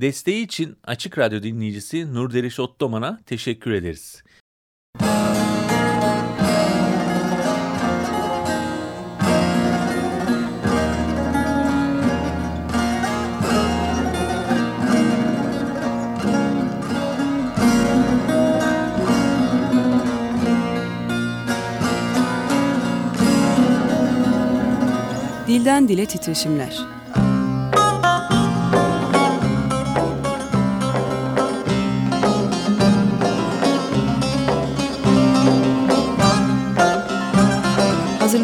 Desteği için Açık Radyo dinleyicisi Nurderiş Ottoman'a teşekkür ederiz. Dilden Dile Titreşimler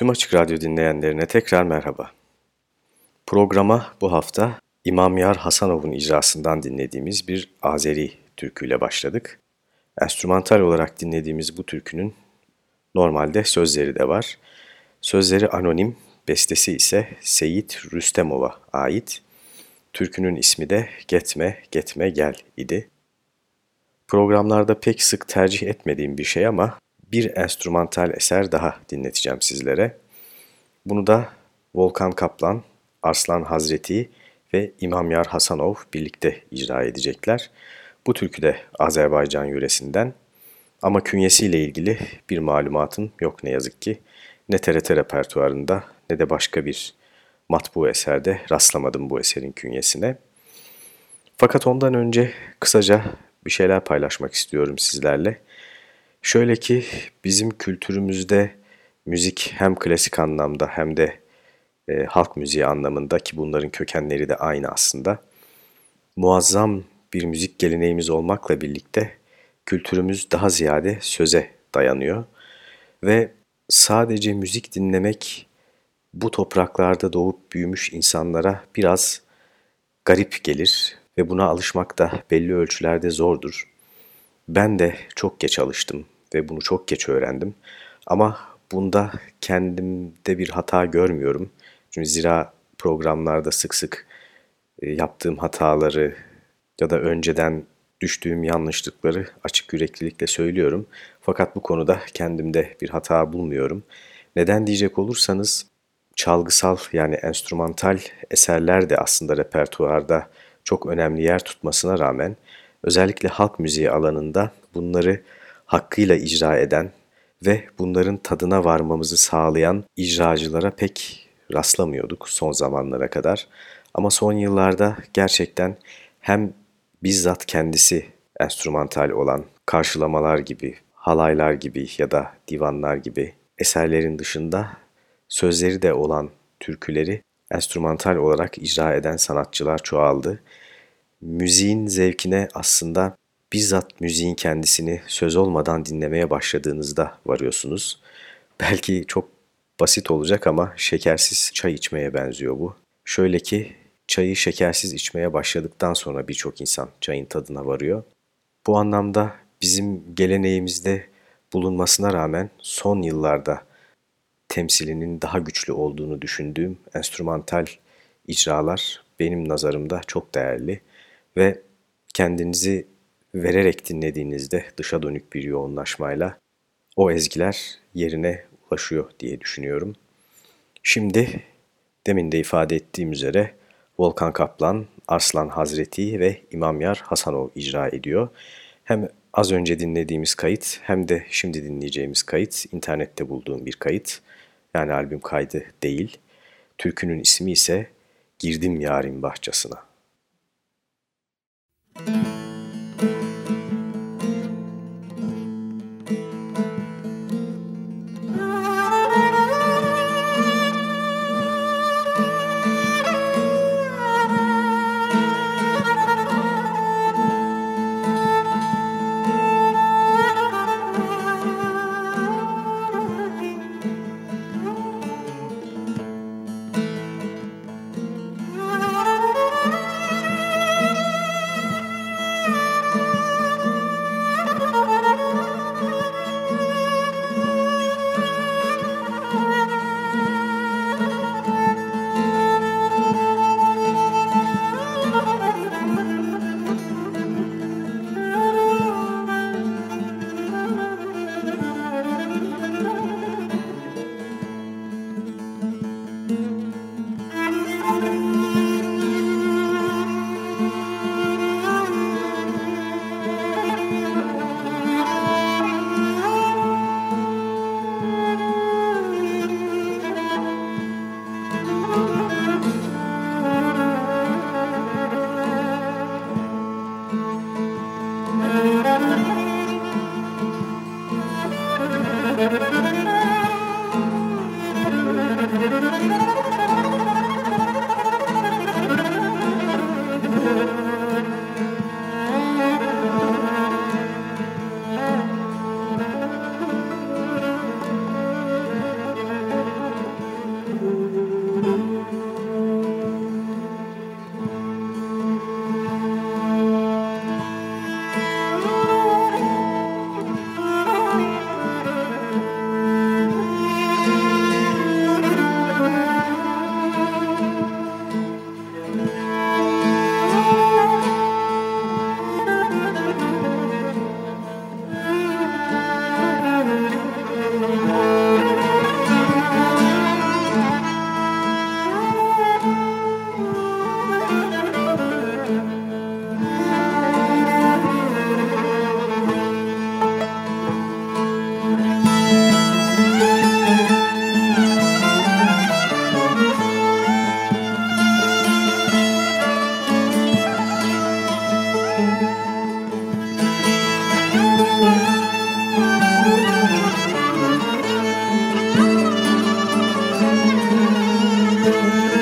Tüm Açık Radyo dinleyenlerine tekrar merhaba. Programa bu hafta İmam Yar Hasanov'un icrasından dinlediğimiz bir Azeri türküyle başladık. Enstrümantal olarak dinlediğimiz bu türkünün normalde sözleri de var. Sözleri anonim, bestesi ise Seyit Rüstemov'a ait. Türkünün ismi de Getme, Getme Gel idi. Programlarda pek sık tercih etmediğim bir şey ama bir enstrümantal eser daha dinleteceğim sizlere. Bunu da Volkan Kaplan, Arslan Hazreti ve İmam Yar Hasanov birlikte icra edecekler. Bu türkü de Azerbaycan yöresinden ama künyesiyle ilgili bir malumatım yok ne yazık ki. Ne TRT repertuarında ne de başka bir matbu eserde rastlamadım bu eserin künyesine. Fakat ondan önce kısaca bir şeyler paylaşmak istiyorum sizlerle. Şöyle ki bizim kültürümüzde müzik hem klasik anlamda hem de e, halk müziği anlamında ki bunların kökenleri de aynı aslında. Muazzam bir müzik geleneğimiz olmakla birlikte kültürümüz daha ziyade söze dayanıyor. Ve sadece müzik dinlemek bu topraklarda doğup büyümüş insanlara biraz garip gelir ve buna alışmak da belli ölçülerde zordur. Ben de çok geç alıştım ve bunu çok geç öğrendim. Ama bunda kendimde bir hata görmüyorum. Çünkü zira programlarda sık sık e, yaptığım hataları ya da önceden düştüğüm yanlışlıkları açık yüreklilikle söylüyorum. Fakat bu konuda kendimde bir hata bulmuyorum. Neden diyecek olursanız çalgısal yani enstrümantal eserler de aslında repertuarda çok önemli yer tutmasına rağmen özellikle halk müziği alanında bunları hakkıyla icra eden ve bunların tadına varmamızı sağlayan icracılara pek rastlamıyorduk son zamanlara kadar. Ama son yıllarda gerçekten hem bizzat kendisi enstrümantal olan karşılamalar gibi, halaylar gibi ya da divanlar gibi eserlerin dışında sözleri de olan türküleri enstrümantal olarak icra eden sanatçılar çoğaldı. Müziğin zevkine aslında bizzat müziğin kendisini söz olmadan dinlemeye başladığınızda varıyorsunuz. Belki çok basit olacak ama şekersiz çay içmeye benziyor bu. Şöyle ki çayı şekersiz içmeye başladıktan sonra birçok insan çayın tadına varıyor. Bu anlamda bizim geleneğimizde bulunmasına rağmen son yıllarda temsilinin daha güçlü olduğunu düşündüğüm enstrümantal icralar benim nazarımda çok değerli ve kendinizi vererek dinlediğinizde dışa dönük bir yoğunlaşmayla o ezgiler yerine ulaşıyor diye düşünüyorum. Şimdi demin de ifade ettiğim üzere Volkan Kaplan, Arslan Hazreti ve İmam Yar Hasanov icra ediyor. Hem az önce dinlediğimiz kayıt hem de şimdi dinleyeceğimiz kayıt internette bulduğum bir kayıt. Yani albüm kaydı değil. Türkünün ismi ise Girdim Yarim Bahçasına. Müzik Música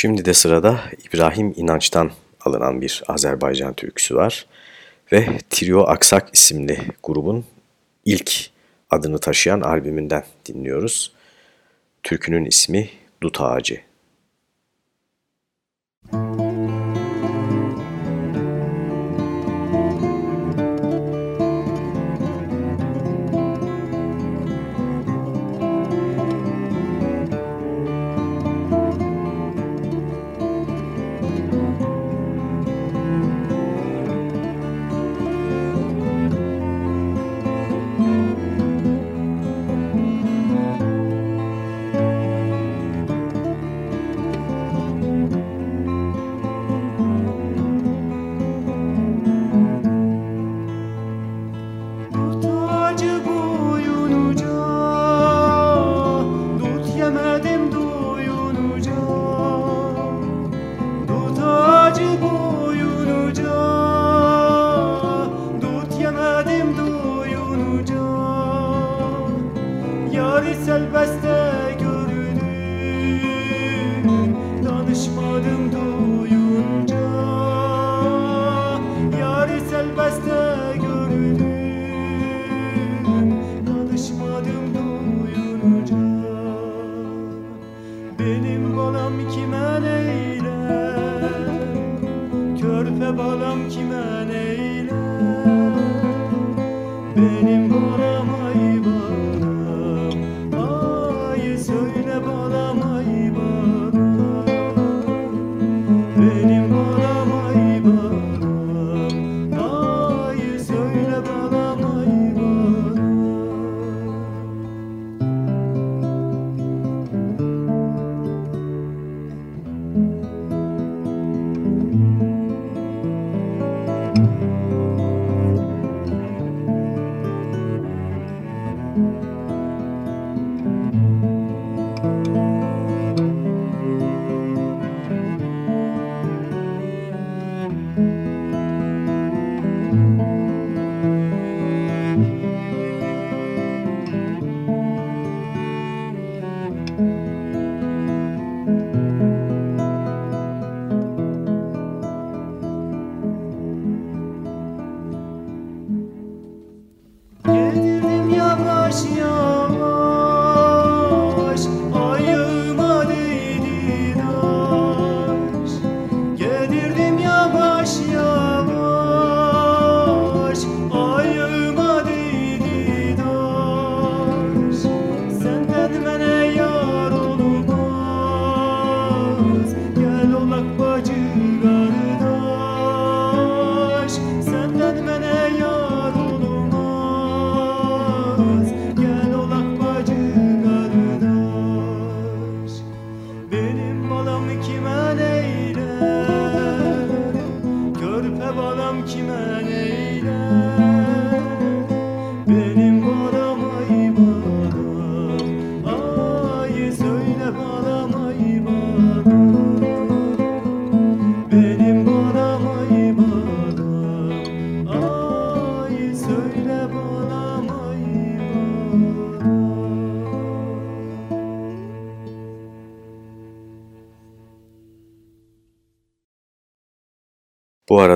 Şimdi de sırada İbrahim İnanç'tan alınan bir Azerbaycan türküsü var ve Trio Aksak isimli grubun ilk adını taşıyan albümünden dinliyoruz. Türkünün ismi Dut Ağacı.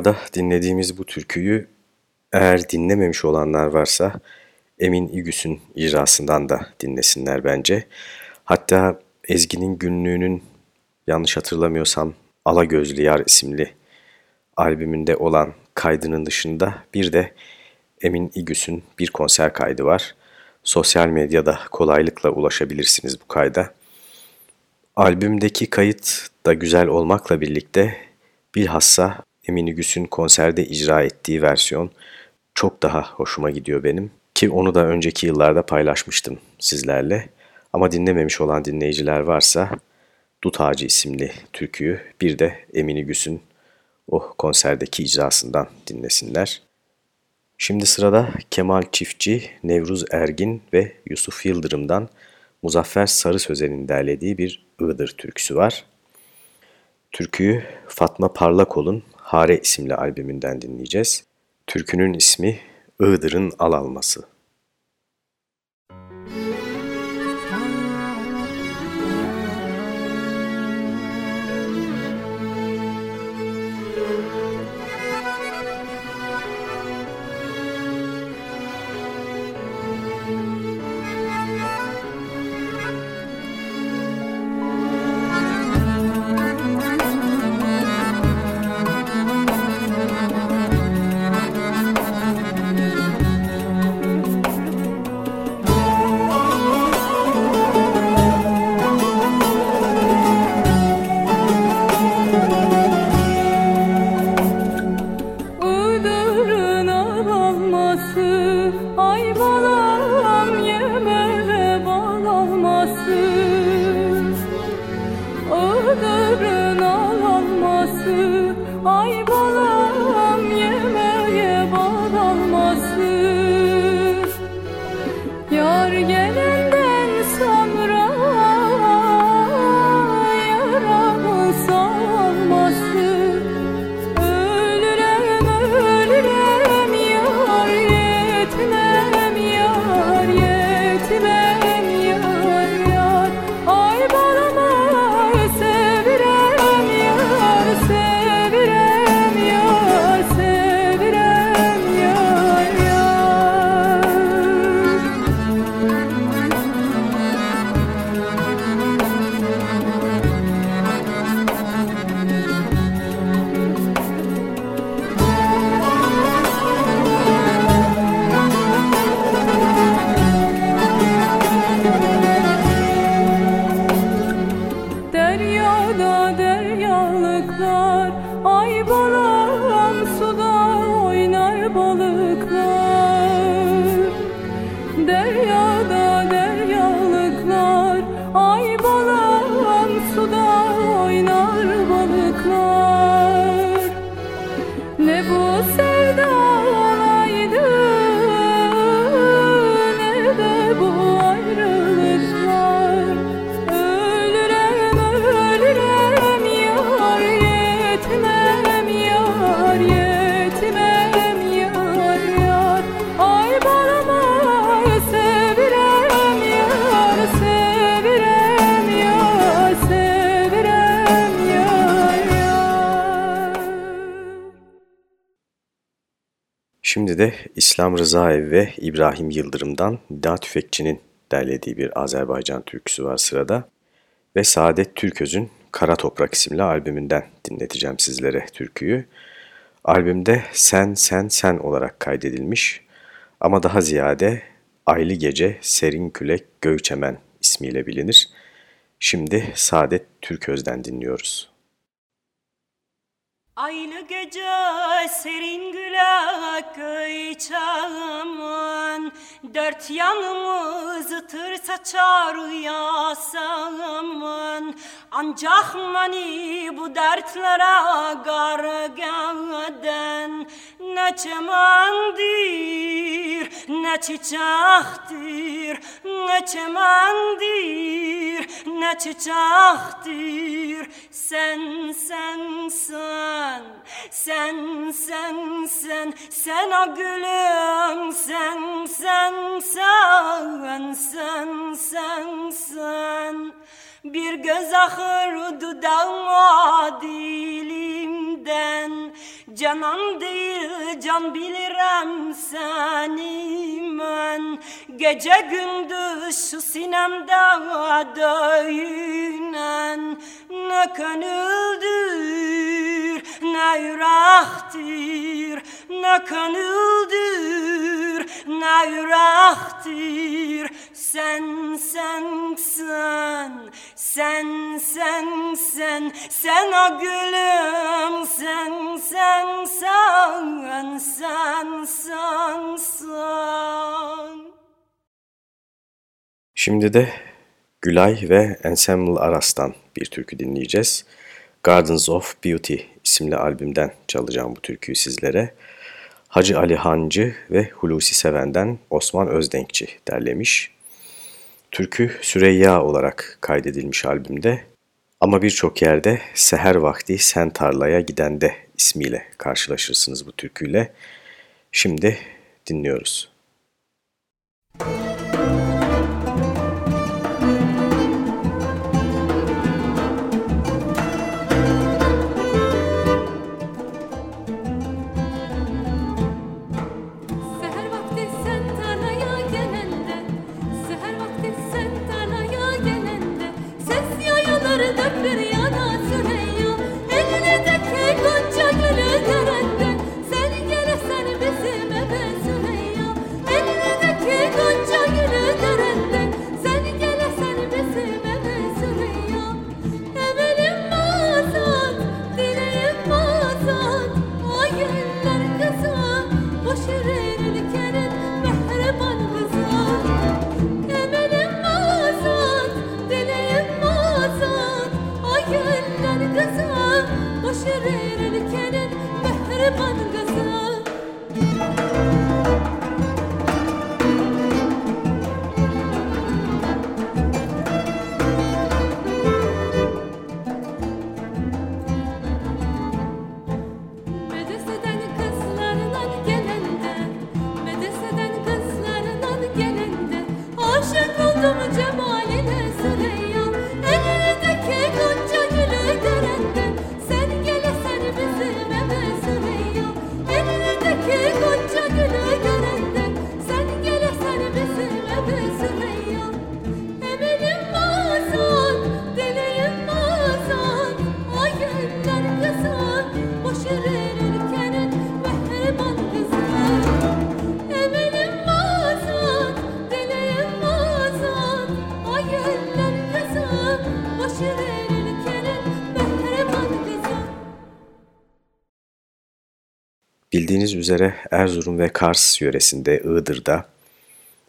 Bu arada dinlediğimiz bu türküyü eğer dinlememiş olanlar varsa Emin İgüs'ün icrasından da dinlesinler bence. Hatta Ezgi'nin günlüğünün yanlış hatırlamıyorsam Ala Gözlü Yar isimli albümünde olan kaydının dışında bir de Emin İgüs'ün bir konser kaydı var. Sosyal medyada kolaylıkla ulaşabilirsiniz bu kayda. Albümdeki kayıt da güzel olmakla birlikte bilhassa Emin Güs'ün konserde icra ettiği versiyon çok daha hoşuma gidiyor benim. Ki onu da önceki yıllarda paylaşmıştım sizlerle. Ama dinlememiş olan dinleyiciler varsa Dut Ağacı isimli türküyü bir de Emin Güs'ün o konserdeki icrasından dinlesinler. Şimdi sırada Kemal Çiftçi, Nevruz Ergin ve Yusuf Yıldırım'dan Muzaffer Sarı Sözen'in derlediği bir Iğdır türküsü var. Türküyü Fatma Parlakol'un Hare isimli albümünden dinleyeceğiz. Türkünün ismi Iğdır'ın Al Şimdi de İslam Rızaev ve İbrahim Yıldırım'dan Nida Tüfekçi'nin derlediği bir Azerbaycan türküsü var sırada. Ve Saadet Türköz'ün Kara Toprak isimli albümünden dinleteceğim sizlere türküyü. Albümde Sen Sen Sen olarak kaydedilmiş ama daha ziyade Aylı Gece Serin Külek Göğçemen ismiyle bilinir. Şimdi Saadet Türköz'den dinliyoruz. Aylı gece serin gülak çağımın Dört yanımız tır saçar yasamın. Ancak mani bu dertlere gargaden Ne çemendir ne çiçektir Ne çemendir ne çiçektir. Sen sen sen sen sen sen sen o gülüm. Sen sen sen sen sen sen bir göz ahır dudağıma dilimden. Canan değil can bilirem seni ben. Gece gündüz şu sinemde döyünen. Ne gönüldür ne yürektir Ne gönüldür ne yürektir Sen sen sen sen sen sen sen o gülüm sen sen sen sen sen sen Şimdi de Gülay ve Ensemble Aras'tan bir türkü dinleyeceğiz. Gardens of Beauty isimli albümden çalacağım bu türküyü sizlere. Hacı Ali Hancı ve Hulusi Seven'den Osman Özdenkçi derlemiş. Türkü Süreyya olarak kaydedilmiş albümde ama birçok yerde Seher Vakti Sen Tarlaya Gidende ismiyle karşılaşırsınız bu türküyle. Şimdi dinliyoruz. Bildiğiniz üzere Erzurum ve Kars yöresinde Iğdır'da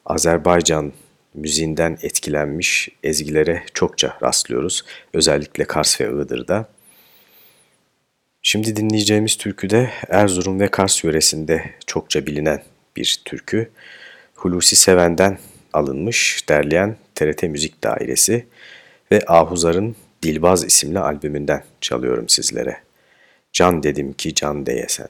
Azerbaycan müziğinden etkilenmiş ezgilere çokça rastlıyoruz. Özellikle Kars ve Iğdır'da. Şimdi dinleyeceğimiz türkü de Erzurum ve Kars yöresinde çokça bilinen bir türkü. Hulusi Seven'den alınmış, derleyen TRT Müzik Dairesi ve Ahuzar'ın Dilbaz isimli albümünden çalıyorum sizlere. Can dedim ki can deyesen.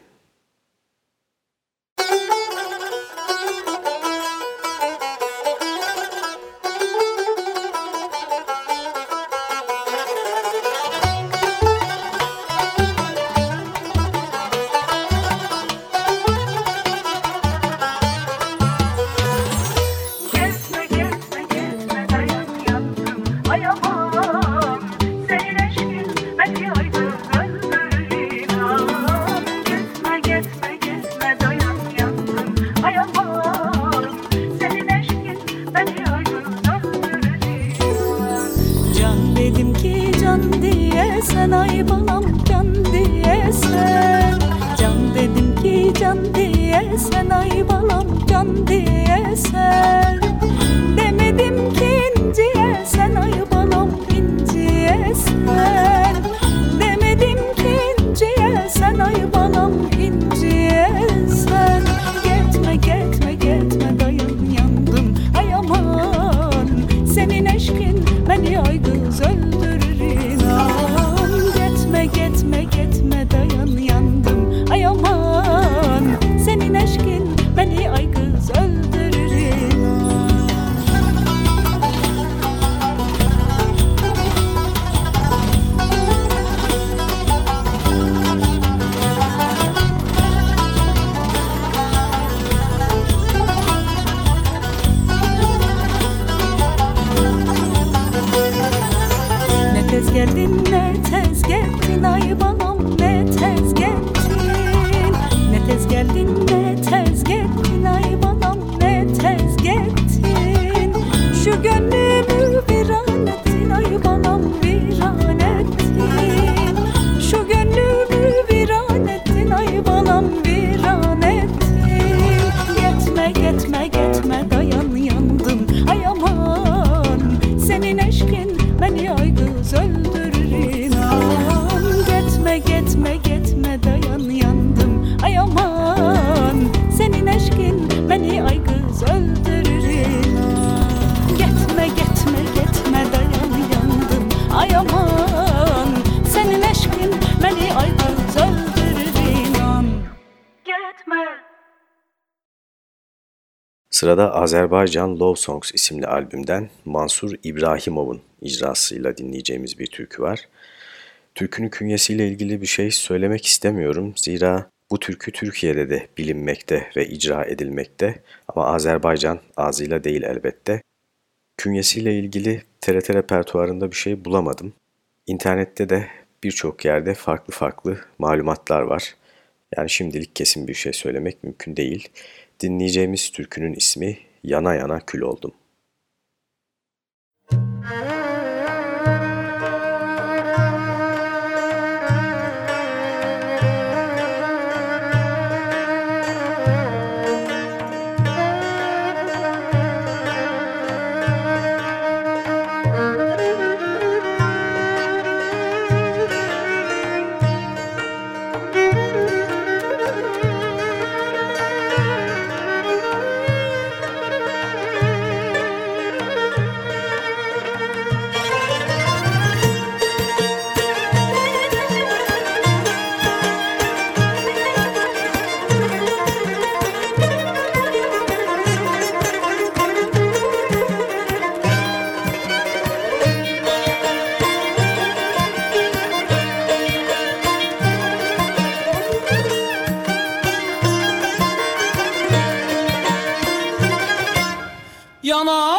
Sırada Azerbaycan Love Songs isimli albümden Mansur İbrahimov'un icrasıyla dinleyeceğimiz bir türkü var. Türkünün künyesiyle ilgili bir şey söylemek istemiyorum. Zira bu türkü Türkiye'de de bilinmekte ve icra edilmekte ama Azerbaycan ağzıyla değil elbette. Künyesiyle ilgili TRT repertuarında bir şey bulamadım. İnternette de birçok yerde farklı farklı malumatlar var. Yani şimdilik kesin bir şey söylemek mümkün değil. Dinleyeceğimiz türkünün ismi Yana Yana Kül Oldum. yana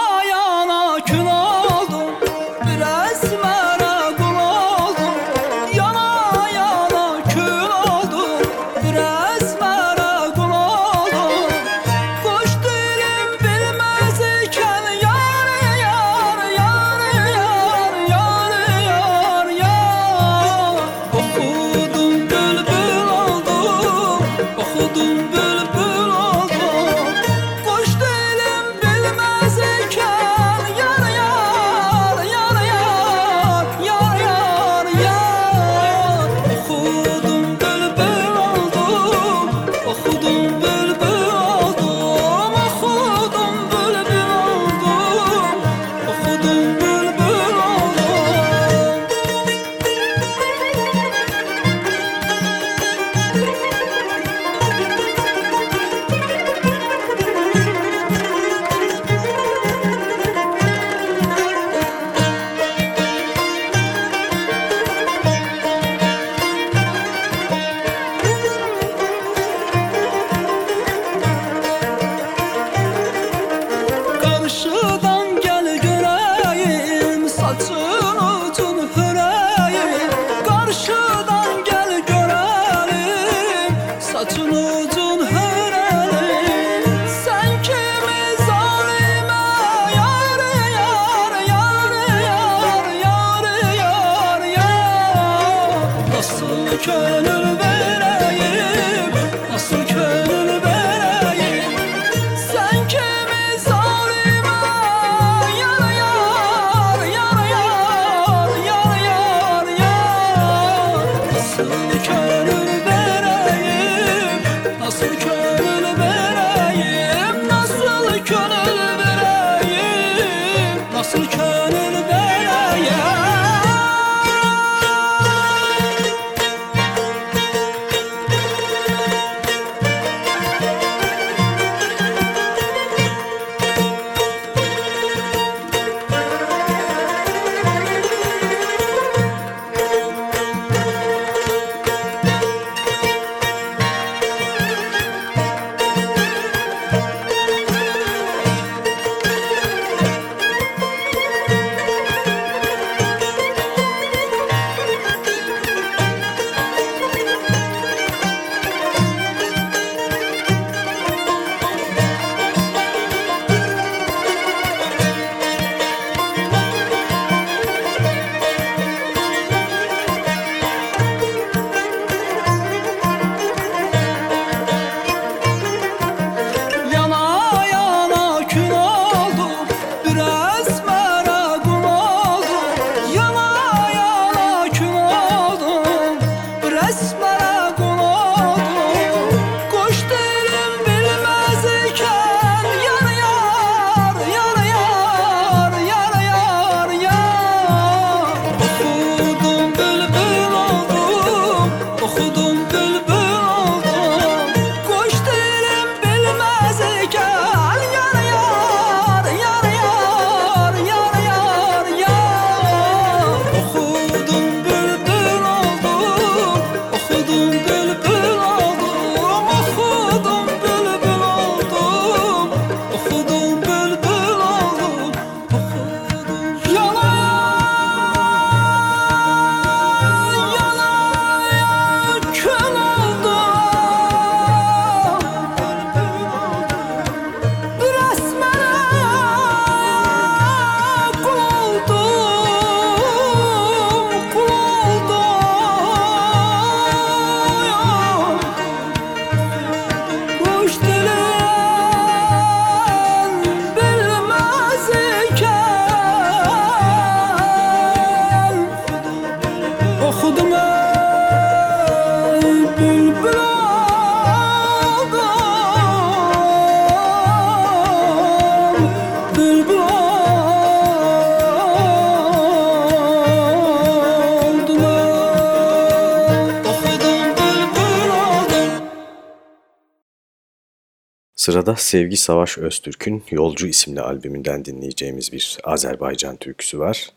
Sırada Sevgi Savaş Öztürk'ün Yolcu isimli albümünden dinleyeceğimiz bir Azerbaycan türküsü var.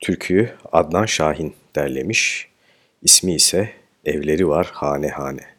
Türküyü Adnan Şahin derlemiş, ismi ise Evleri Var Hane Hane.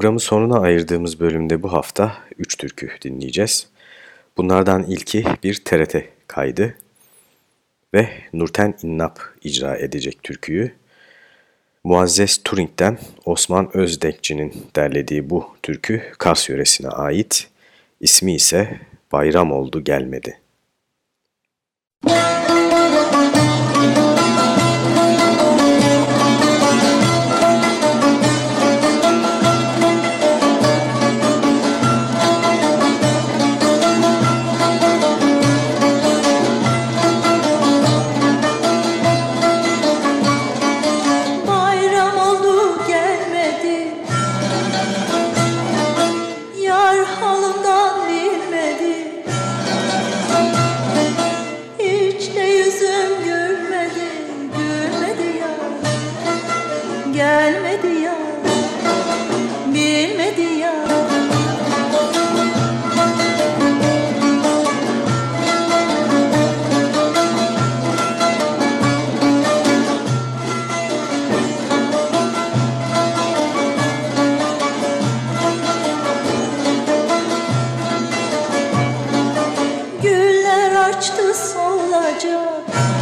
Programı sonuna ayırdığımız bölümde bu hafta 3 türkü dinleyeceğiz. Bunlardan ilki bir TRT kaydı ve Nurten İnnap icra edecek türküyü. Muazzez Turing'den Osman Özdekçi'nin derlediği bu türkü Kars yöresine ait. İsmi ise Bayram Oldu Gelmedi. Müzik Yar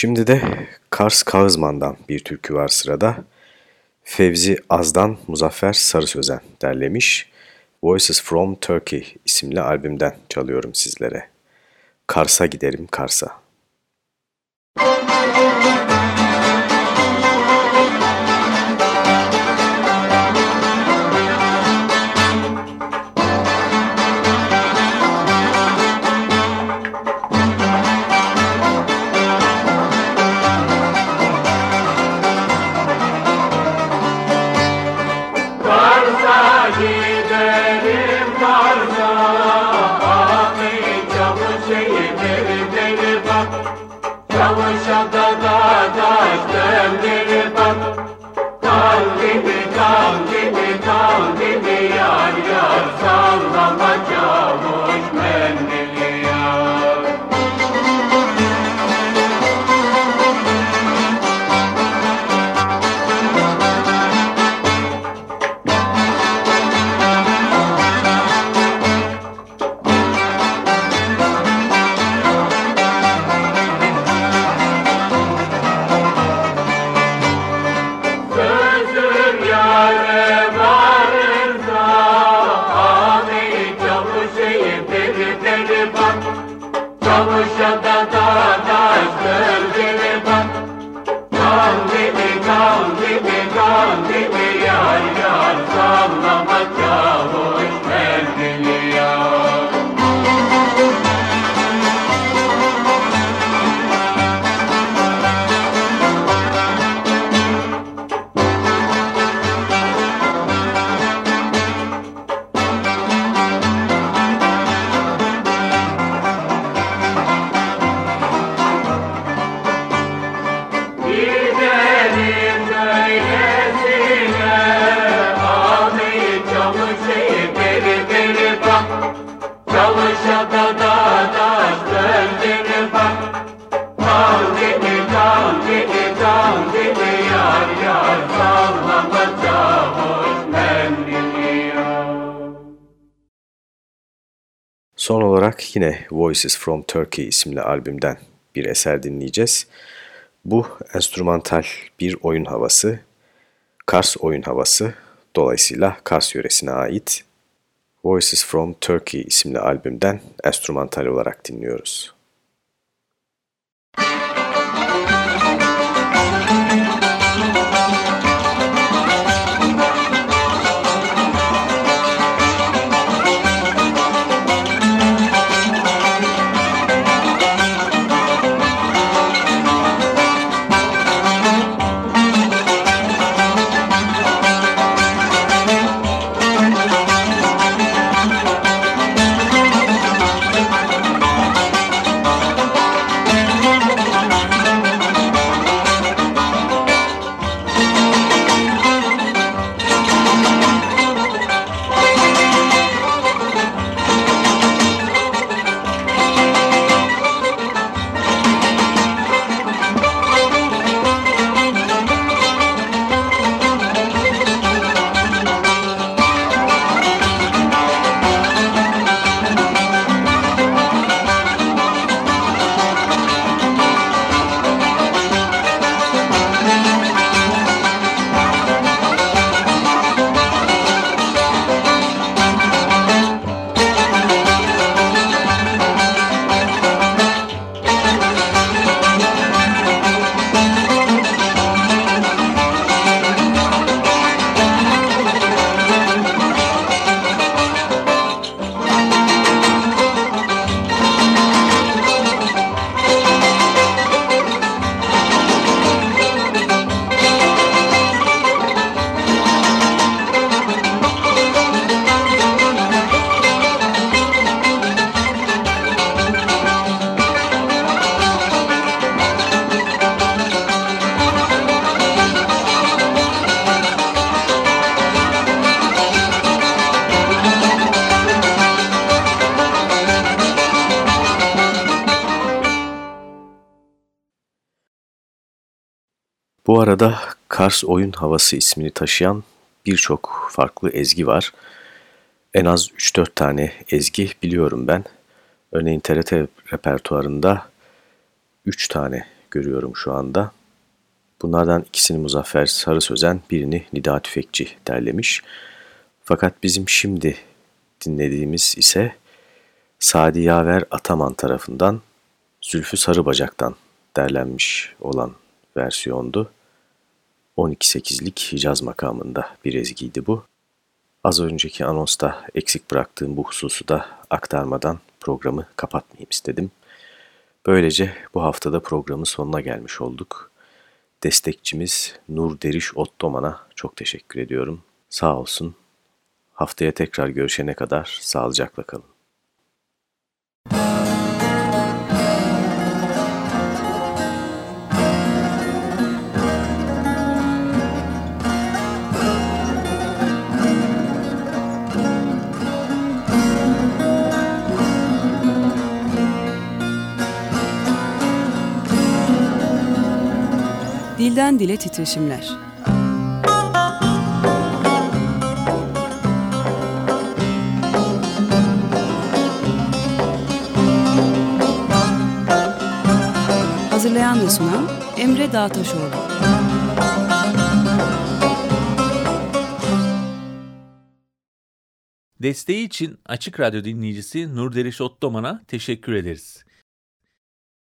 Şimdi de Kars Kağızman'dan bir türkü var sırada. Fevzi Az'dan Muzaffer Sarı Sözen derlemiş. Voices from Turkey isimli albümden çalıyorum sizlere. Kars'a giderim Kars'a. Son Voices from Turkey isimli albümden bir eser dinleyeceğiz. Bu enstrümantal bir oyun havası, Kars oyun havası, dolayısıyla Kars yöresine ait Voices from Turkey isimli albümden enstrümantal olarak dinliyoruz. Kars Oyun Havası ismini taşıyan birçok farklı ezgi var. En az 3-4 tane ezgi biliyorum ben. Örneğin TRT repertuarında 3 tane görüyorum şu anda. Bunlardan ikisini Muzaffer Sarı Sözen, birini Nida Tüfekçi derlemiş. Fakat bizim şimdi dinlediğimiz ise Sadi Yaver Ataman tarafından Zülfü Sarıbacak'tan derlenmiş olan versiyondu. 12-8'lik Hicaz makamında bir ezgiydi bu. Az önceki anonsta eksik bıraktığım bu hususu da aktarmadan programı kapatmayayım istedim. Böylece bu haftada programın sonuna gelmiş olduk. Destekçimiz Nur Deriş Ottoman'a çok teşekkür ediyorum. Sağ olsun. Haftaya tekrar görüşene kadar sağlıcakla kalın. Dilden Dile Titreşimler Hazırlayan ve sunan Emre Dağtaşoğlu Desteği için Açık Radyo dinleyicisi Nurderiş Ottoman'a teşekkür ederiz.